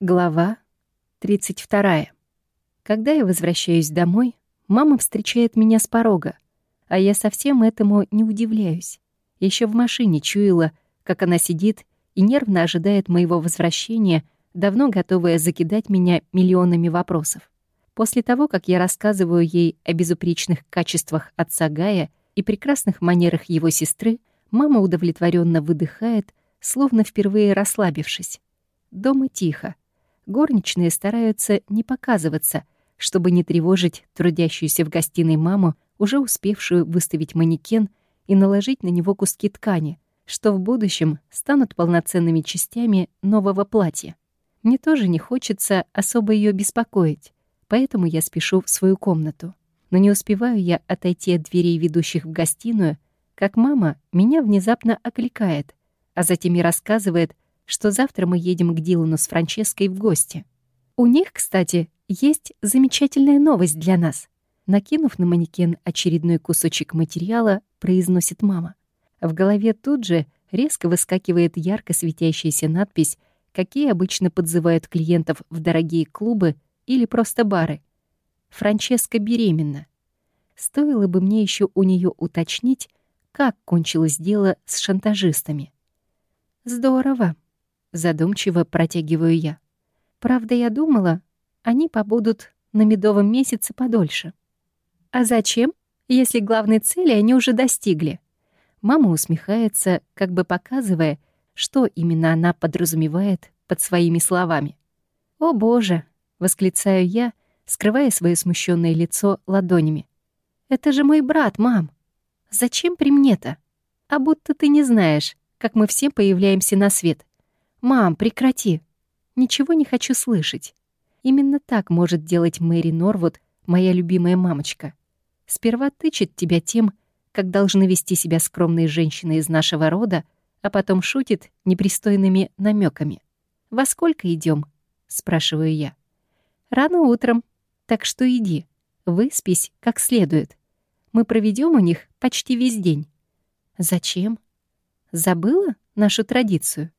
Глава 32. Когда я возвращаюсь домой, мама встречает меня с порога, а я совсем этому не удивляюсь. Еще в машине чуяла, как она сидит и нервно ожидает моего возвращения, давно готовая закидать меня миллионами вопросов. После того, как я рассказываю ей о безупречных качествах отца Гая и прекрасных манерах его сестры, мама удовлетворенно выдыхает, словно впервые расслабившись. Дома тихо. Горничные стараются не показываться, чтобы не тревожить трудящуюся в гостиной маму, уже успевшую выставить манекен и наложить на него куски ткани, что в будущем станут полноценными частями нового платья. Мне тоже не хочется особо ее беспокоить, поэтому я спешу в свою комнату. Но не успеваю я отойти от дверей, ведущих в гостиную, как мама меня внезапно окликает, а затем и рассказывает, что завтра мы едем к Дилану с Франческой в гости. У них, кстати, есть замечательная новость для нас. Накинув на манекен очередной кусочек материала, произносит мама. В голове тут же резко выскакивает ярко светящаяся надпись, какие обычно подзывают клиентов в дорогие клубы или просто бары. «Франческа беременна». Стоило бы мне еще у нее уточнить, как кончилось дело с шантажистами. «Здорово», Задумчиво протягиваю я. Правда, я думала, они побудут на медовом месяце подольше. А зачем, если главной цели они уже достигли? Мама усмехается, как бы показывая, что именно она подразумевает под своими словами. «О, Боже!» — восклицаю я, скрывая свое смущенное лицо ладонями. «Это же мой брат, мам! Зачем при мне-то? А будто ты не знаешь, как мы все появляемся на свет. «Мам, прекрати! Ничего не хочу слышать!» Именно так может делать Мэри Норвуд, моя любимая мамочка. Сперва тычет тебя тем, как должны вести себя скромные женщины из нашего рода, а потом шутит непристойными намеками. «Во сколько идем? спрашиваю я. «Рано утром, так что иди, выспись как следует. Мы проведем у них почти весь день». «Зачем? Забыла нашу традицию?»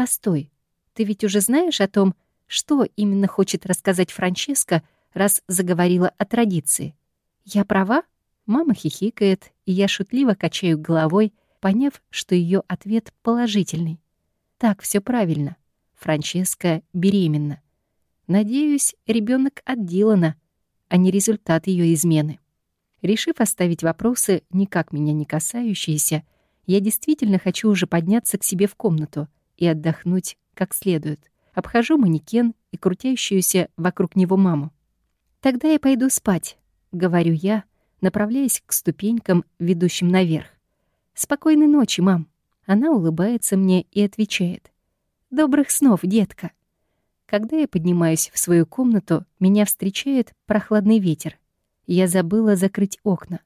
«Постой, ты ведь уже знаешь о том, что именно хочет рассказать Франческа, раз заговорила о традиции? Я права?» Мама хихикает, и я шутливо качаю головой, поняв, что ее ответ положительный. «Так, все правильно. Франческа беременна. Надеюсь, ребенок от Дилана, а не результат ее измены». Решив оставить вопросы, никак меня не касающиеся, я действительно хочу уже подняться к себе в комнату — и отдохнуть как следует. Обхожу манекен и крутящуюся вокруг него маму. «Тогда я пойду спать», — говорю я, направляясь к ступенькам, ведущим наверх. «Спокойной ночи, мам». Она улыбается мне и отвечает. «Добрых снов, детка». Когда я поднимаюсь в свою комнату, меня встречает прохладный ветер. Я забыла закрыть окна.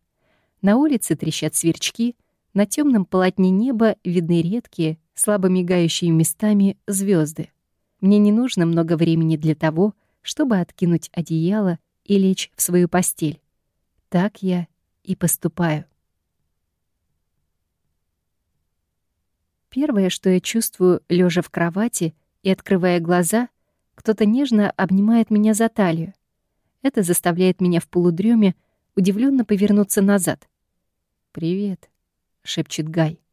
На улице трещат сверчки, на темном полотне неба видны редкие, слабо мигающие местами звезды. Мне не нужно много времени для того, чтобы откинуть одеяло и лечь в свою постель. Так я и поступаю. Первое, что я чувствую, лежа в кровати и открывая глаза, кто-то нежно обнимает меня за талию. Это заставляет меня в полудреме удивленно повернуться назад. «Привет», — шепчет Гай.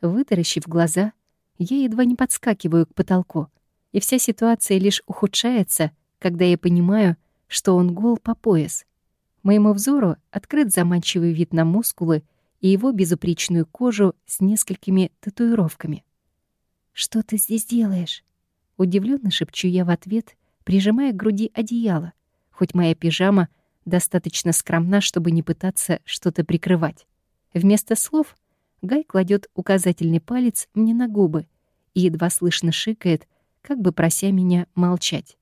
Вытаращив глаза, я едва не подскакиваю к потолку, и вся ситуация лишь ухудшается, когда я понимаю, что он гол по пояс. Моему взору открыт заманчивый вид на мускулы и его безупречную кожу с несколькими татуировками. «Что ты здесь делаешь?» Удивленно шепчу я в ответ, прижимая к груди одеяло, хоть моя пижама достаточно скромна, чтобы не пытаться что-то прикрывать. Вместо слов Гай кладет указательный палец мне на губы и едва слышно шикает, как бы прося меня молчать.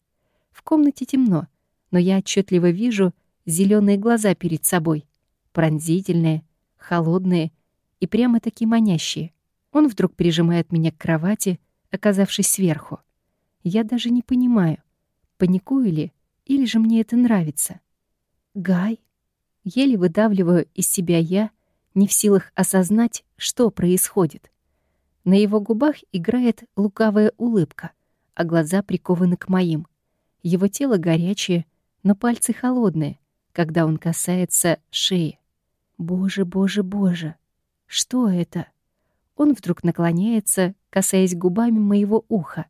В комнате темно, но я отчетливо вижу зеленые глаза перед собой, пронзительные, холодные и прямо-таки манящие. Он вдруг прижимает меня к кровати, оказавшись сверху. Я даже не понимаю, паникую ли, или же мне это нравится. «Гай?» Еле выдавливаю из себя я — не в силах осознать, что происходит. На его губах играет лукавая улыбка, а глаза прикованы к моим. Его тело горячее, но пальцы холодные, когда он касается шеи. Боже, боже, боже, что это? Он вдруг наклоняется, касаясь губами моего уха,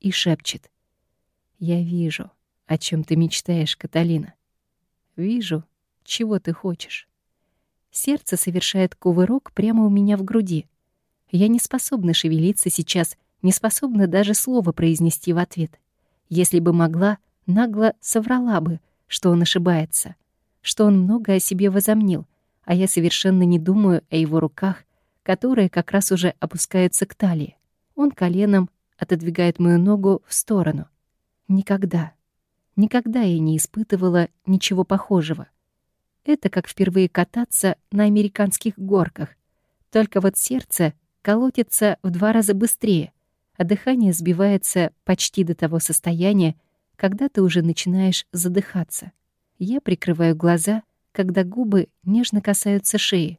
и шепчет. «Я вижу, о чем ты мечтаешь, Каталина. Вижу, чего ты хочешь». Сердце совершает кувырок прямо у меня в груди. Я не способна шевелиться сейчас, не способна даже слова произнести в ответ. Если бы могла, нагло соврала бы, что он ошибается, что он много о себе возомнил, а я совершенно не думаю о его руках, которые как раз уже опускаются к талии. Он коленом отодвигает мою ногу в сторону. Никогда, никогда я не испытывала ничего похожего. Это как впервые кататься на американских горках. Только вот сердце колотится в два раза быстрее, а дыхание сбивается почти до того состояния, когда ты уже начинаешь задыхаться. Я прикрываю глаза, когда губы нежно касаются шеи.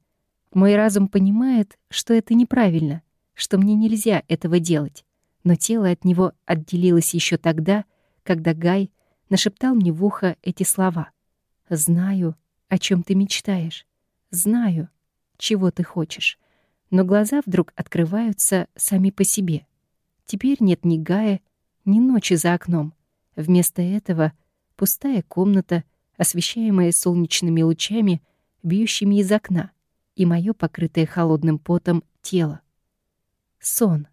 Мой разум понимает, что это неправильно, что мне нельзя этого делать, но тело от него отделилось еще тогда, когда Гай нашептал мне в ухо эти слова. «Знаю, о чем ты мечтаешь. Знаю, чего ты хочешь. Но глаза вдруг открываются сами по себе. Теперь нет ни Гая, ни ночи за окном. Вместо этого пустая комната, освещаемая солнечными лучами, бьющими из окна, и мое покрытое холодным потом тело. Сон.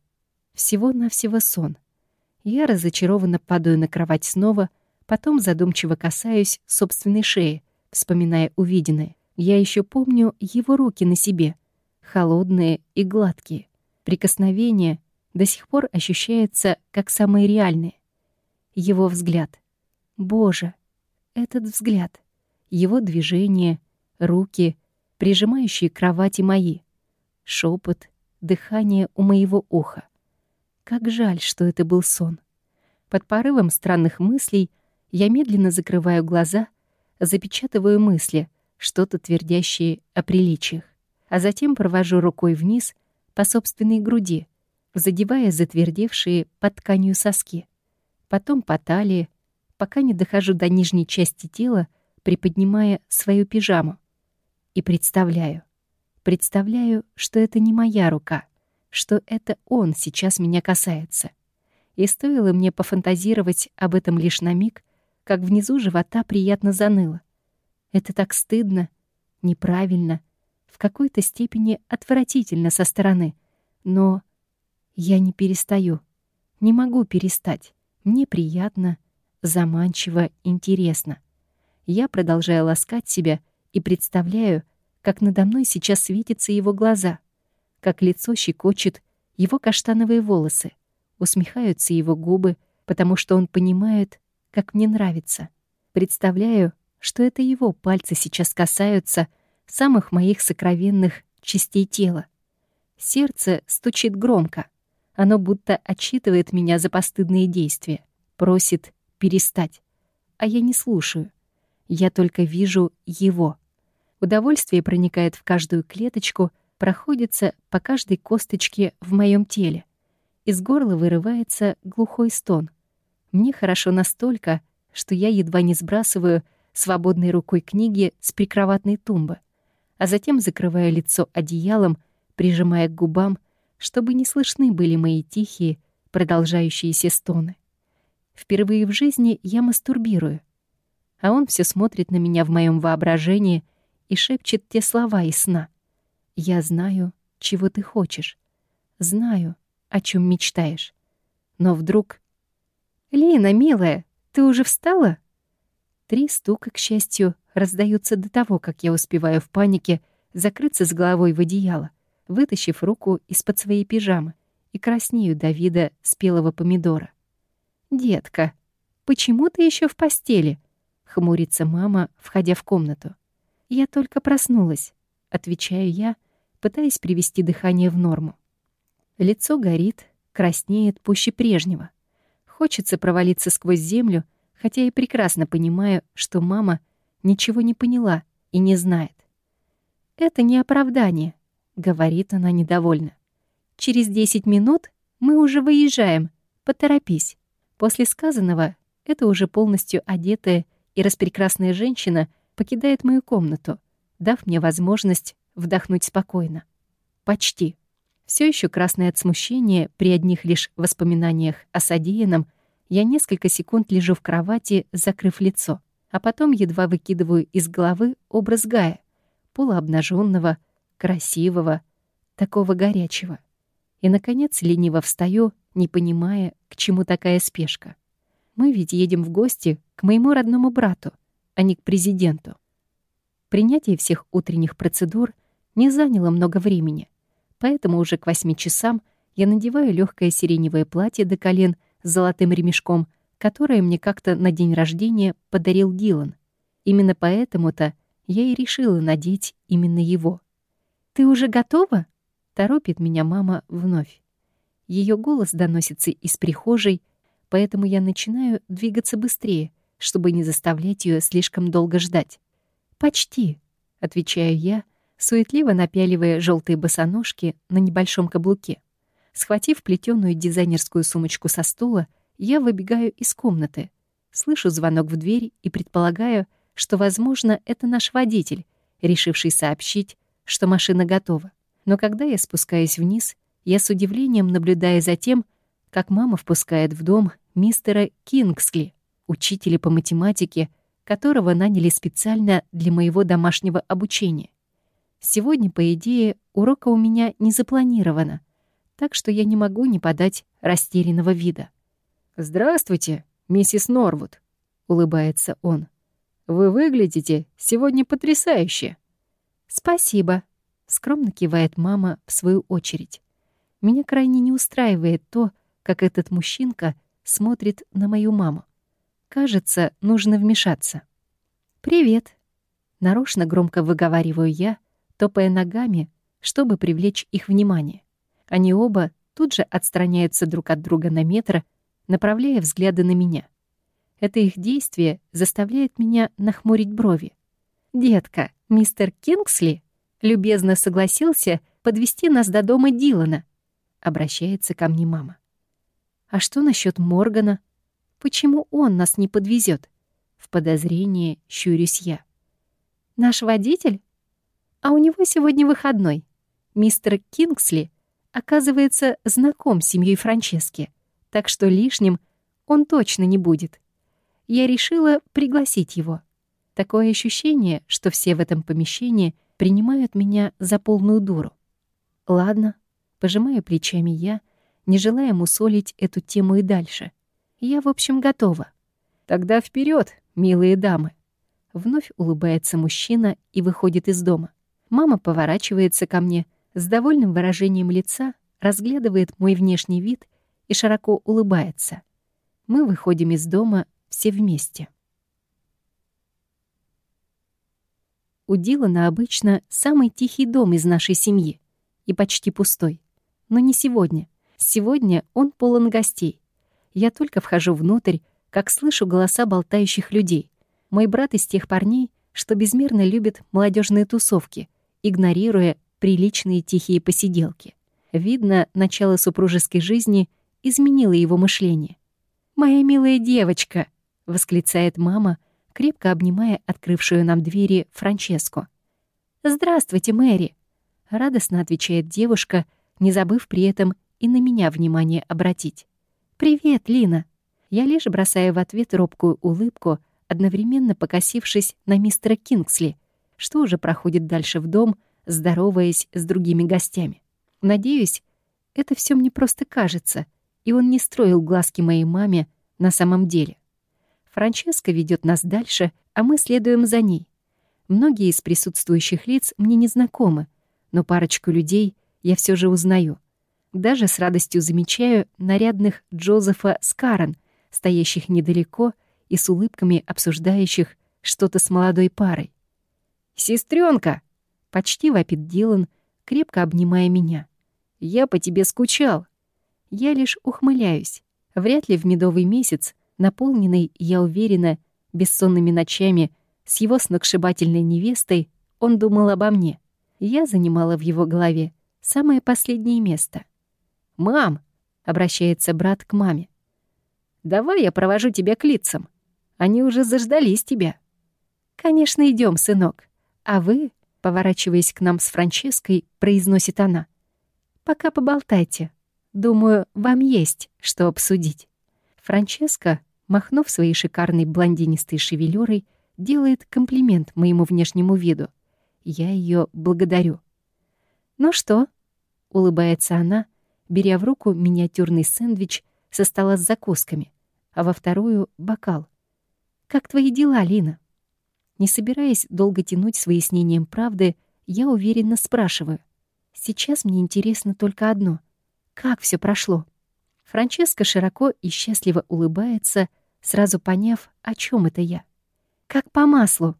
Всего-навсего сон. Я разочарованно падаю на кровать снова, потом задумчиво касаюсь собственной шеи, вспоминая увиденное. Я еще помню его руки на себе, холодные и гладкие. Прикосновение до сих пор ощущается как самые реальные. Его взгляд. Боже, этот взгляд. Его движения, руки, прижимающие кровати мои. шепот, дыхание у моего уха. Как жаль, что это был сон. Под порывом странных мыслей я медленно закрываю глаза — запечатываю мысли, что-то твердящие о приличиях, а затем провожу рукой вниз по собственной груди, задевая затвердевшие под тканью соски. Потом по талии, пока не дохожу до нижней части тела, приподнимая свою пижаму. И представляю, представляю, что это не моя рука, что это он сейчас меня касается. И стоило мне пофантазировать об этом лишь на миг, как внизу живота приятно заныло. Это так стыдно, неправильно, в какой-то степени отвратительно со стороны. Но я не перестаю, не могу перестать. Мне приятно, заманчиво, интересно. Я продолжаю ласкать себя и представляю, как надо мной сейчас светятся его глаза, как лицо щекочет его каштановые волосы, усмехаются его губы, потому что он понимает, как мне нравится. Представляю, что это его пальцы сейчас касаются самых моих сокровенных частей тела. Сердце стучит громко. Оно будто отчитывает меня за постыдные действия, просит перестать. А я не слушаю. Я только вижу его. Удовольствие проникает в каждую клеточку, проходится по каждой косточке в моем теле. Из горла вырывается глухой стон — мне хорошо настолько, что я едва не сбрасываю свободной рукой книги с прикроватной тумбы, а затем закрываю лицо одеялом, прижимая к губам, чтобы не слышны были мои тихие, продолжающиеся стоны. Впервые в жизни я мастурбирую, а он все смотрит на меня в моем воображении и шепчет те слова из сна. «Я знаю, чего ты хочешь, знаю, о чем мечтаешь». Но вдруг «Лина, милая, ты уже встала?» Три стука, к счастью, раздаются до того, как я успеваю в панике закрыться с головой в одеяло, вытащив руку из-под своей пижамы и краснею до вида спелого помидора. «Детка, почему ты еще в постели?» — хмурится мама, входя в комнату. «Я только проснулась», — отвечаю я, пытаясь привести дыхание в норму. Лицо горит, краснеет пуще прежнего — Хочется провалиться сквозь землю, хотя и прекрасно понимаю, что мама ничего не поняла и не знает. «Это не оправдание», — говорит она недовольно. «Через десять минут мы уже выезжаем. Поторопись». После сказанного эта уже полностью одетая и распрекрасная женщина покидает мою комнату, дав мне возможность вдохнуть спокойно. Почти. Все еще красное от смущения при одних лишь воспоминаниях о содеянном, я несколько секунд лежу в кровати, закрыв лицо, а потом едва выкидываю из головы образ Гая, полуобнаженного, красивого, такого горячего. И, наконец, лениво встаю, не понимая, к чему такая спешка. Мы ведь едем в гости к моему родному брату, а не к президенту. Принятие всех утренних процедур не заняло много времени, поэтому уже к восьми часам я надеваю легкое сиреневое платье до колен с золотым ремешком, которое мне как-то на день рождения подарил Дилан. Именно поэтому-то я и решила надеть именно его. «Ты уже готова?» — торопит меня мама вновь. Ее голос доносится из прихожей, поэтому я начинаю двигаться быстрее, чтобы не заставлять ее слишком долго ждать. «Почти», — отвечаю я, суетливо напяливая желтые босоножки на небольшом каблуке. Схватив плетеную дизайнерскую сумочку со стула, я выбегаю из комнаты. Слышу звонок в дверь и предполагаю, что, возможно, это наш водитель, решивший сообщить, что машина готова. Но когда я спускаюсь вниз, я с удивлением наблюдаю за тем, как мама впускает в дом мистера Кингсли, учителя по математике, которого наняли специально для моего домашнего обучения. Сегодня, по идее, урока у меня не запланировано, так что я не могу не подать растерянного вида. «Здравствуйте, миссис Норвуд», — улыбается он. «Вы выглядите сегодня потрясающе». «Спасибо», — скромно кивает мама в свою очередь. Меня крайне не устраивает то, как этот мужчинка смотрит на мою маму. Кажется, нужно вмешаться. «Привет!» Нарочно громко выговариваю я, топая ногами, чтобы привлечь их внимание. Они оба тут же отстраняются друг от друга на метр, направляя взгляды на меня. Это их действие заставляет меня нахмурить брови. «Детка, мистер Кингсли любезно согласился подвести нас до дома Дилана», — обращается ко мне мама. «А что насчет Моргана?» Почему он нас не подвезет? В подозрение щурюсь я. Наш водитель? А у него сегодня выходной. Мистер Кингсли, оказывается, знаком с семьей Франчески, так что лишним он точно не будет. Я решила пригласить его. Такое ощущение, что все в этом помещении принимают меня за полную дуру. Ладно, пожимаю плечами я, не желая мусолить эту тему и дальше — я, в общем, готова. Тогда вперед, милые дамы. Вновь улыбается мужчина и выходит из дома. Мама поворачивается ко мне с довольным выражением лица, разглядывает мой внешний вид и широко улыбается. Мы выходим из дома все вместе. У Дилана обычно самый тихий дом из нашей семьи и почти пустой. Но не сегодня. Сегодня он полон гостей. Я только вхожу внутрь, как слышу голоса болтающих людей. Мой брат из тех парней, что безмерно любит молодежные тусовки, игнорируя приличные тихие посиделки. Видно, начало супружеской жизни изменило его мышление. «Моя милая девочка!» — восклицает мама, крепко обнимая открывшую нам двери Франческу. «Здравствуйте, Мэри!» — радостно отвечает девушка, не забыв при этом и на меня внимание обратить. «Привет, Лина!» Я лишь бросаю в ответ робкую улыбку, одновременно покосившись на мистера Кингсли, что уже проходит дальше в дом, здороваясь с другими гостями. Надеюсь, это все мне просто кажется, и он не строил глазки моей маме на самом деле. Франческа ведет нас дальше, а мы следуем за ней. Многие из присутствующих лиц мне не знакомы, но парочку людей я все же узнаю — даже с радостью замечаю нарядных Джозефа с Карен, стоящих недалеко и с улыбками обсуждающих что-то с молодой парой. «Сестрёнка!» — почти вопит Дилан, крепко обнимая меня. «Я по тебе скучал». Я лишь ухмыляюсь. Вряд ли в медовый месяц, наполненный, я уверена, бессонными ночами, с его сногсшибательной невестой, он думал обо мне. Я занимала в его голове самое последнее место. «Мам!» — обращается брат к маме. Давай я провожу тебя к лицам. Они уже заждались тебя». «Конечно, идем, сынок. А вы, поворачиваясь к нам с Франческой, произносит она. «Пока поболтайте. Думаю, вам есть что обсудить». Франческа, махнув своей шикарной блондинистой шевелюрой, делает комплимент моему внешнему виду. Я ее благодарю. «Ну что?» — улыбается она, беря в руку миниатюрный сэндвич со стола с закусками, а во вторую — бокал. «Как твои дела, Лина?» Не собираясь долго тянуть с выяснением правды, я уверенно спрашиваю. Сейчас мне интересно только одно. Как все прошло? Франческа широко и счастливо улыбается, сразу поняв, о чем это я. Как по маслу.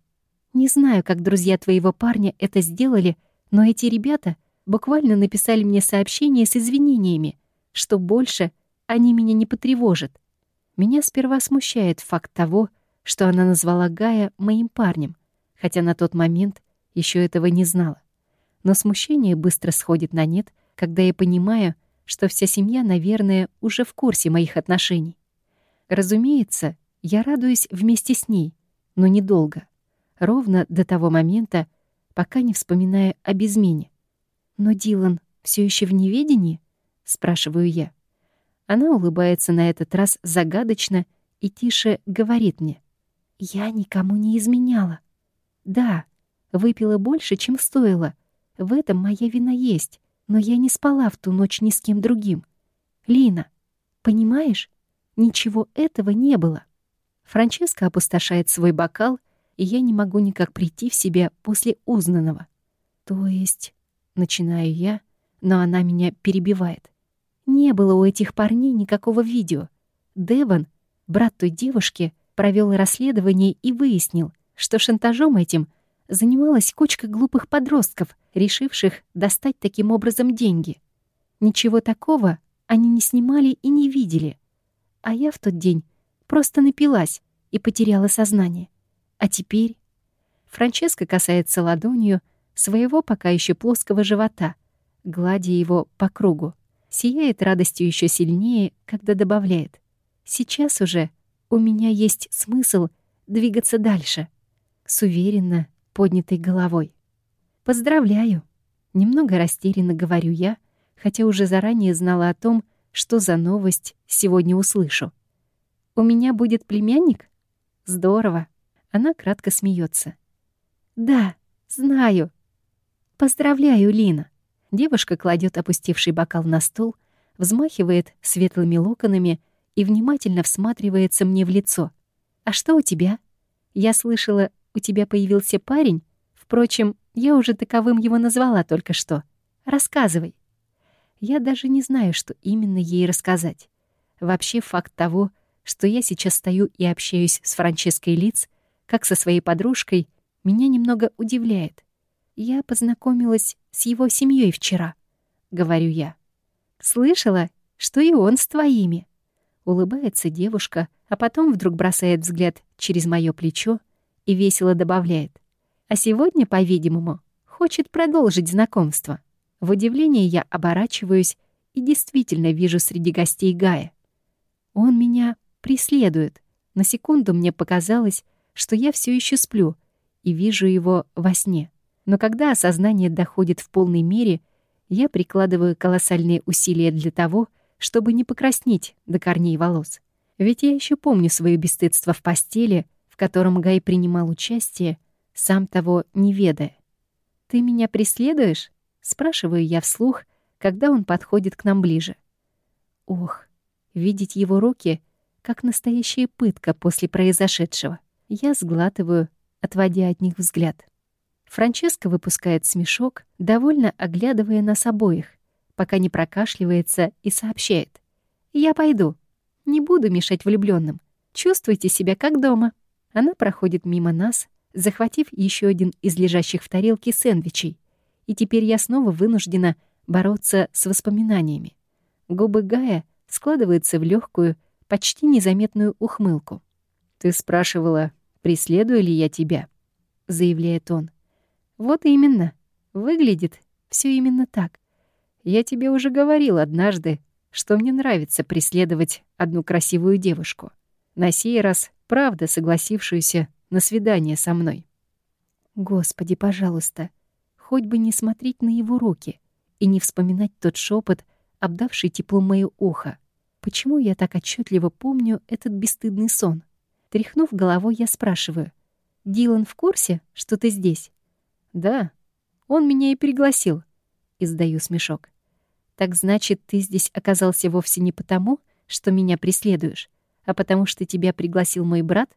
Не знаю, как друзья твоего парня это сделали, но эти ребята буквально написали мне сообщение с извинениями, что больше они меня не потревожат. Меня сперва смущает факт того, что она назвала Гая моим парнем, хотя на тот момент еще этого не знала. Но смущение быстро сходит на нет, когда я понимаю, что вся семья, наверное, уже в курсе моих отношений. Разумеется, я радуюсь вместе с ней, но недолго. Ровно до того момента, пока не вспоминаю об измене. «Но Дилан все еще в неведении?» — спрашиваю я. Она улыбается на этот раз загадочно и тише говорит мне. Я никому не изменяла. Да, выпила больше, чем стоило. В этом моя вина есть, но я не спала в ту ночь ни с кем другим. Лина, понимаешь, ничего этого не было. Франческа опустошает свой бокал, и я не могу никак прийти в себя после узнанного. То есть, начинаю я, но она меня перебивает. Не было у этих парней никакого видео. Деван, брат той девушки, провел расследование и выяснил, что шантажом этим занималась кучка глупых подростков, решивших достать таким образом деньги. Ничего такого они не снимали и не видели. А я в тот день просто напилась и потеряла сознание. А теперь... Франческа касается ладонью своего пока еще плоского живота, гладя его по кругу. Сияет радостью еще сильнее, когда добавляет. Сейчас уже у меня есть смысл двигаться дальше, с уверенно поднятой головой. Поздравляю. Немного растерянно говорю я, хотя уже заранее знала о том, что за новость сегодня услышу. У меня будет племянник? Здорово. Она кратко смеется. Да, знаю. Поздравляю, Лина. Девушка кладет опустивший бокал на стол, взмахивает светлыми локонами и внимательно всматривается мне в лицо. «А что у тебя? Я слышала, у тебя появился парень? Впрочем, я уже таковым его назвала только что. Рассказывай». Я даже не знаю, что именно ей рассказать. Вообще факт того, что я сейчас стою и общаюсь с Франческой Лиц, как со своей подружкой, меня немного удивляет. Я познакомилась с его семьей вчера, говорю я. Слышала, что и он с твоими. Улыбается девушка, а потом вдруг бросает взгляд через моё плечо и весело добавляет. А сегодня, по-видимому, хочет продолжить знакомство. В удивлении я оборачиваюсь и действительно вижу среди гостей Гая. Он меня преследует. На секунду мне показалось, что я все еще сплю и вижу его во сне. Но когда осознание доходит в полной мере, я прикладываю колоссальные усилия для того, чтобы не покраснеть до корней волос. Ведь я еще помню свое бесстыдство в постели, в котором Гай принимал участие, сам того не ведая. «Ты меня преследуешь?» — спрашиваю я вслух, когда он подходит к нам ближе. Ох, видеть его руки, как настоящая пытка после произошедшего. Я сглатываю, отводя от них взгляд. Франческа выпускает смешок, довольно оглядывая нас обоих, пока не прокашливается и сообщает. «Я пойду. Не буду мешать влюбленным. Чувствуйте себя как дома». Она проходит мимо нас, захватив еще один из лежащих в тарелке сэндвичей. И теперь я снова вынуждена бороться с воспоминаниями. Губы Гая складываются в легкую, почти незаметную ухмылку. «Ты спрашивала, преследую ли я тебя?» — заявляет он. «Вот именно. Выглядит все именно так. Я тебе уже говорил однажды, что мне нравится преследовать одну красивую девушку. На сей раз, правда, согласившуюся на свидание со мной. Господи, пожалуйста, хоть бы не смотреть на его руки и не вспоминать тот шепот, обдавший теплом моё ухо. Почему я так отчетливо помню этот бесстыдный сон? Тряхнув головой, я спрашиваю. «Дилан в курсе, что ты здесь?» «Да, он меня и пригласил», — издаю смешок. «Так значит, ты здесь оказался вовсе не потому, что меня преследуешь, а потому что тебя пригласил мой брат?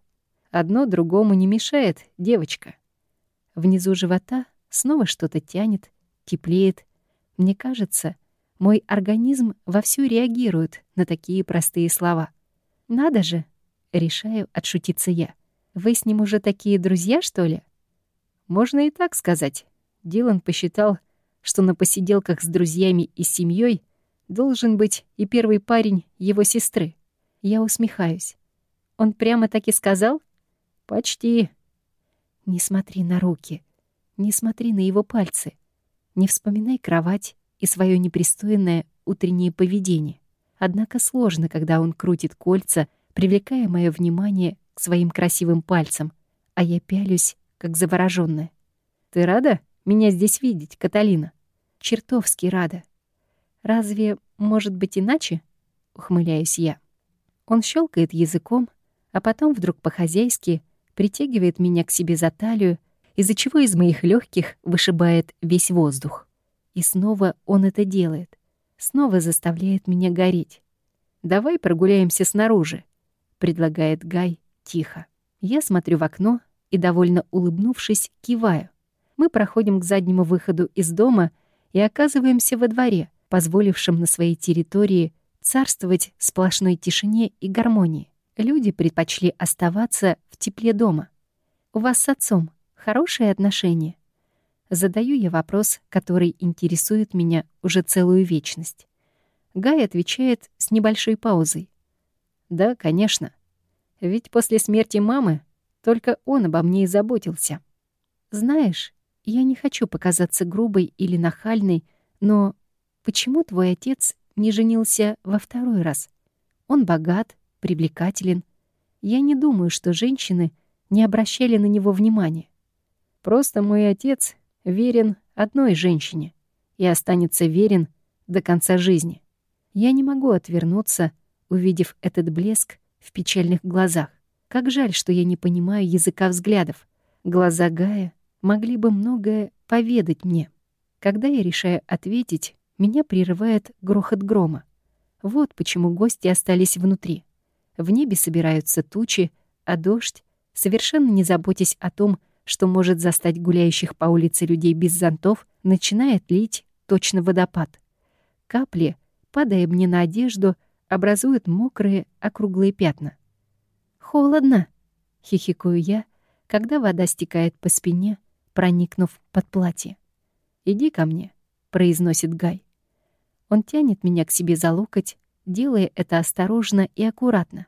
Одно другому не мешает, девочка». Внизу живота снова что-то тянет, теплеет. Мне кажется, мой организм вовсю реагирует на такие простые слова. «Надо же!» — решаю отшутиться я. «Вы с ним уже такие друзья, что ли?» Можно и так сказать. Дилан посчитал, что на посиделках с друзьями и семьей должен быть и первый парень его сестры. Я усмехаюсь. Он прямо так и сказал? Почти. Не смотри на руки. Не смотри на его пальцы. Не вспоминай кровать и свое непристойное утреннее поведение. Однако сложно, когда он крутит кольца, привлекая мое внимание к своим красивым пальцам, а я пялюсь, как заворожённая. «Ты рада меня здесь видеть, Каталина?» «Чертовски рада». «Разве может быть иначе?» — ухмыляюсь я. Он щелкает языком, а потом вдруг по-хозяйски притягивает меня к себе за талию, из-за чего из моих легких вышибает весь воздух. И снова он это делает. Снова заставляет меня гореть. «Давай прогуляемся снаружи», — предлагает Гай тихо. Я смотрю в окно и, довольно улыбнувшись, киваю. Мы проходим к заднему выходу из дома и оказываемся во дворе, позволившем на своей территории царствовать сплошной тишине и гармонии. Люди предпочли оставаться в тепле дома. «У вас с отцом хорошие отношения?» Задаю я вопрос, который интересует меня уже целую вечность. Гай отвечает с небольшой паузой. «Да, конечно. Ведь после смерти мамы только он обо мне и заботился. Знаешь, я не хочу показаться грубой или нахальной, но почему твой отец не женился во второй раз? Он богат, привлекателен. Я не думаю, что женщины не обращали на него внимания. Просто мой отец верен одной женщине и останется верен до конца жизни. Я не могу отвернуться, увидев этот блеск в печальных глазах. Как жаль, что я не понимаю языка взглядов. Глаза Гая могли бы многое поведать мне. Когда я решаю ответить, меня прерывает грохот грома. Вот почему гости остались внутри. В небе собираются тучи, а дождь, совершенно не заботясь о том, что может застать гуляющих по улице людей без зонтов, начинает лить точно водопад. Капли, падая мне на одежду, образуют мокрые округлые пятна. «Холодно!» — хихикаю я, когда вода стекает по спине, проникнув под платье. «Иди ко мне», — произносит Гай. Он тянет меня к себе за локоть, делая это осторожно и аккуратно.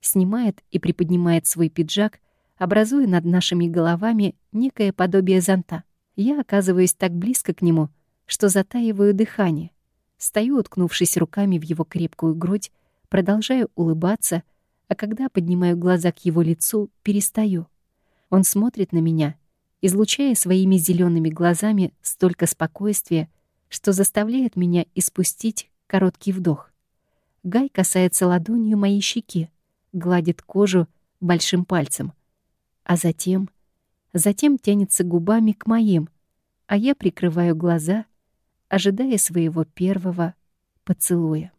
Снимает и приподнимает свой пиджак, образуя над нашими головами некое подобие зонта. Я оказываюсь так близко к нему, что затаиваю дыхание. Стою, уткнувшись руками в его крепкую грудь, продолжаю улыбаться — а когда поднимаю глаза к его лицу, перестаю. Он смотрит на меня, излучая своими зелеными глазами столько спокойствия, что заставляет меня испустить короткий вдох. Гай касается ладонью моей щеки, гладит кожу большим пальцем, а затем, затем тянется губами к моим, а я прикрываю глаза, ожидая своего первого поцелуя.